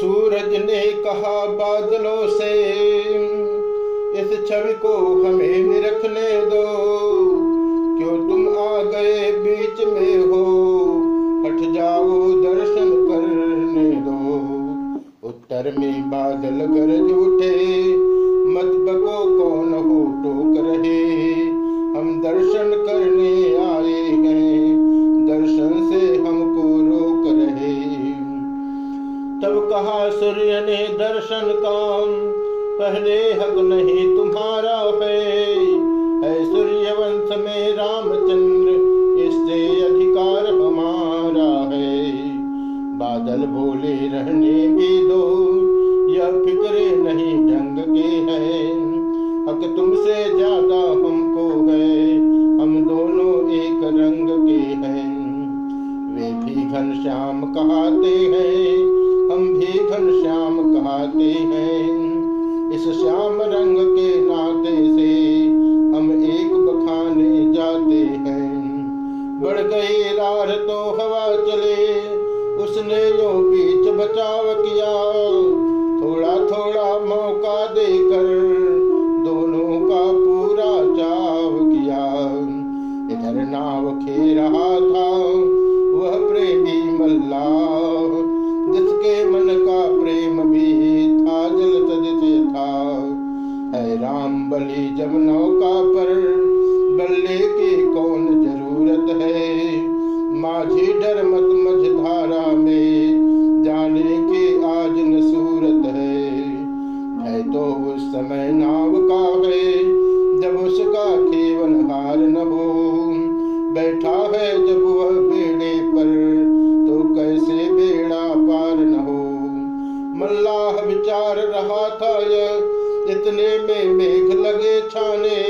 सूरज ने कहा, बादलों से इस छवि को हमें निरखने दो। क्यों तुम आ गए बीच में हो? हट जाओ, दर्शन करने दो। उत्तर में बादल गरज उठे, मत बको बादल बोले रहने भी दो यह फिक्रे नहीं ढंग के है। हक तुमसे ज़्यादा हमको है, हम दोनों एक रंग के हैं। वे भी घनश्याम कहते हैं, हम भी घनश्याम कहते हैं। इस श्याम रंग के तो उस समय नाव का है, जब उसका केवल हार न हो। बैठा है जब वह बेड़े पर तो कैसे बेड़ा पार न हो? मल्लाह विचार रहा था यह, इतने में मेघ लगे छाने।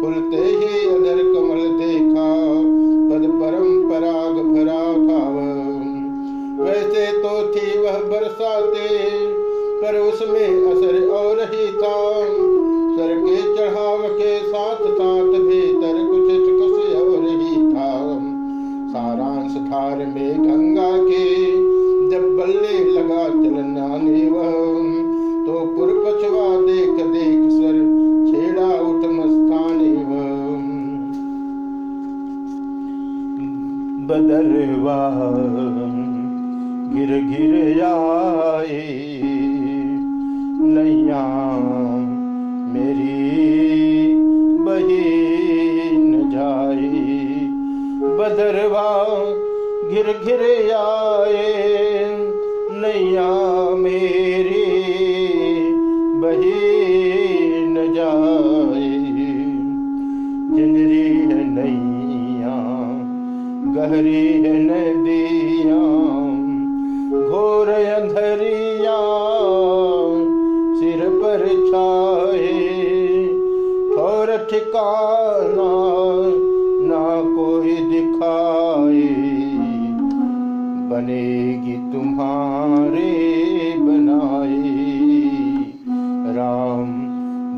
खुलते ही अधर कमल देखा पद परम पराग भरा वह वैसे तो थी वह बरसाते, पर उसमें असर गिर गिर आए, नैया मेरी बही न जाए जिंदरी है नैया, गहरी है नदिया, घोर अंधरिया, सिर पर छाए और ठिकाना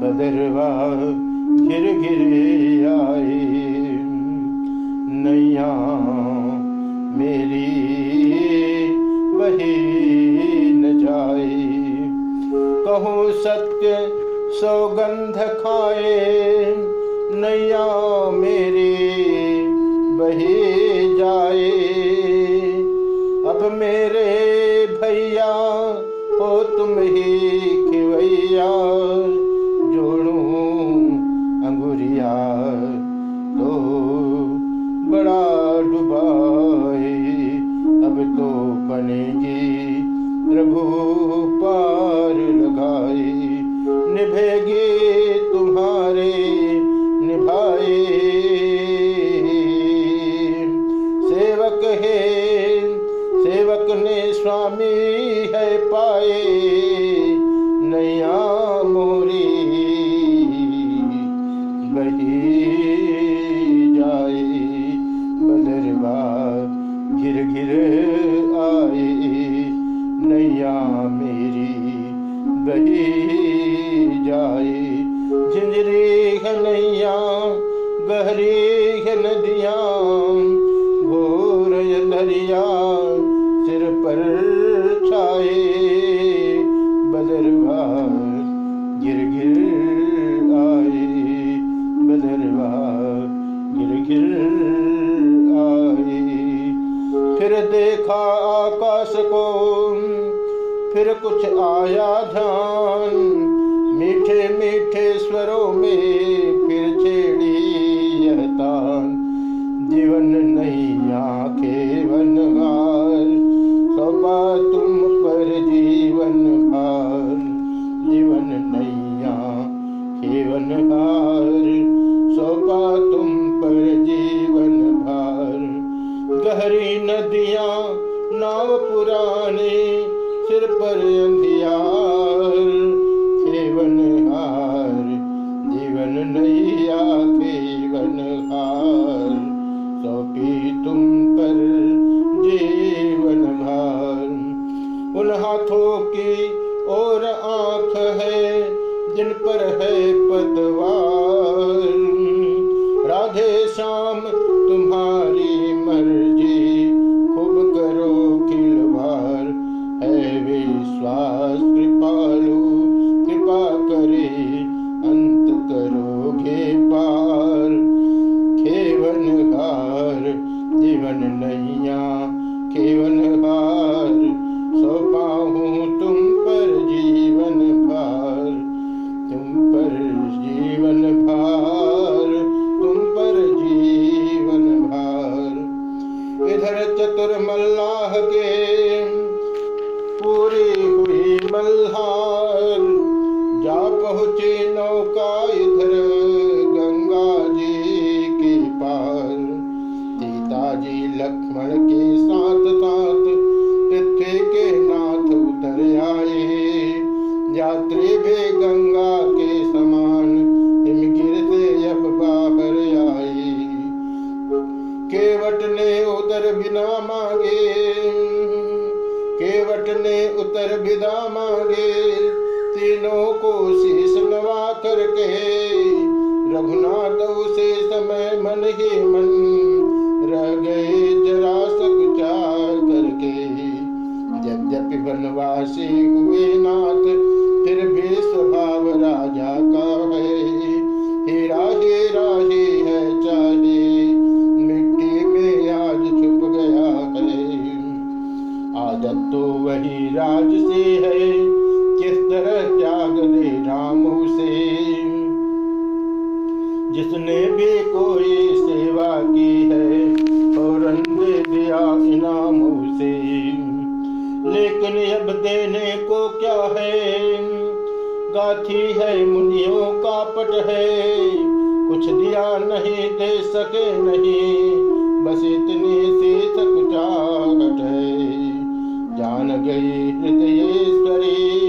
बदरवा घिर घिर आए नैया, मेरी वही न जाए। कहूँ सत्य सौगंध खाए। नैया, मेरी बही जाए। अब मेरे भैया हो तुम ही। निभेगे तुम्हारे निभाए। सेवक है, सेवक ने स्वामी है पाए। नया मोरी बही जाए। बदरवा गिर गिर आए। नैया मेरी बही जाए। झिझरे नैया, गहरी नदिया, घोर दरिया सिर पर छाए। बदरवा गिर गिर आए। बदरवा गिर गिर आए। फिर देखा आकाश को, फिर कुछ आया ध्यान 那。गिदा मांगे। तीनों को शीश नवा करके। रघुनाथ उसे समय मन ही मन रह गए जरा सकुचार करके। यद्यपि वनवासी हुए नाथ, फिर भी स्वभाव राजा का अब देने को क्या है? गाथी है, मुनियों का पट है। कुछ दिया नहीं, दे सके नहीं। बस इतनी सी सकुचाहट है। जान गई हृदयेश्वरी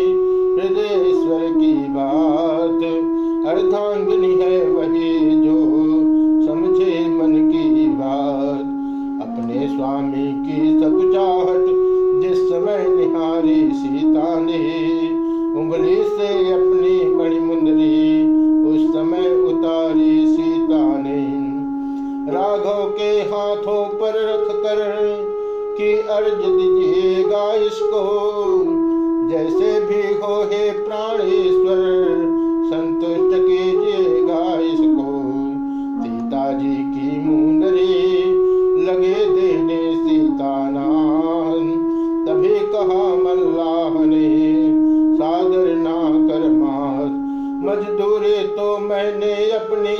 अपनी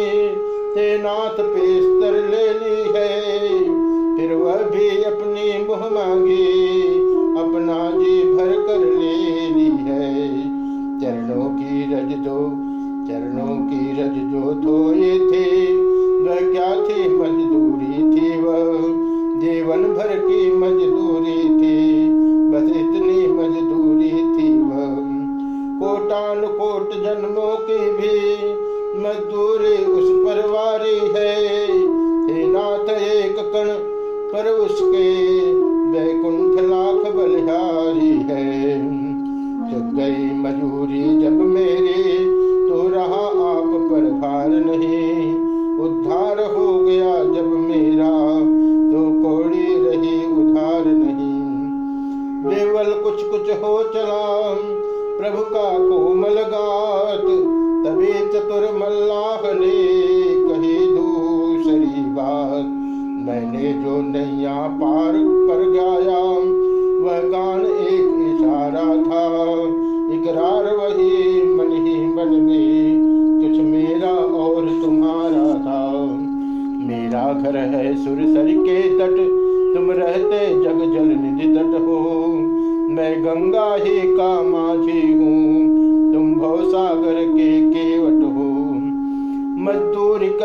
हे नाथ पे स्तर ले ली है। फिर वह भी अपनी मुह मांगी, अपना जी भर कर ले ली है। चरणों की रज दो, चरणों की रज दो, धोए थे। वह क्या थी मजदूरी थी वह, जीवन भर की मजदूरी थी।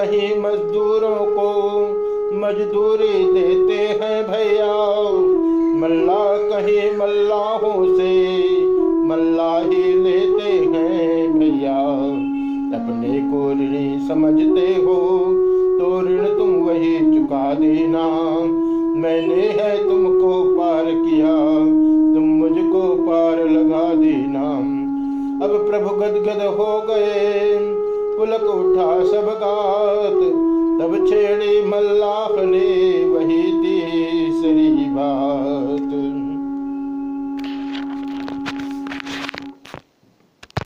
कहीं मजदूरों को मजदूरी देते हैं भैया। मल्ला कहीं मल्लाहों से मल्ला ही लेते हैं भैया। अपने को ऋणी समझते हो तो ऋण तुम वही चुका देना। मैंने है तुमको पार किया, तुम मुझको पार लगा देना। अब प्रभु गदगद हो गए पुलक उठा सब गात तब छेड़ी मल्लाह ने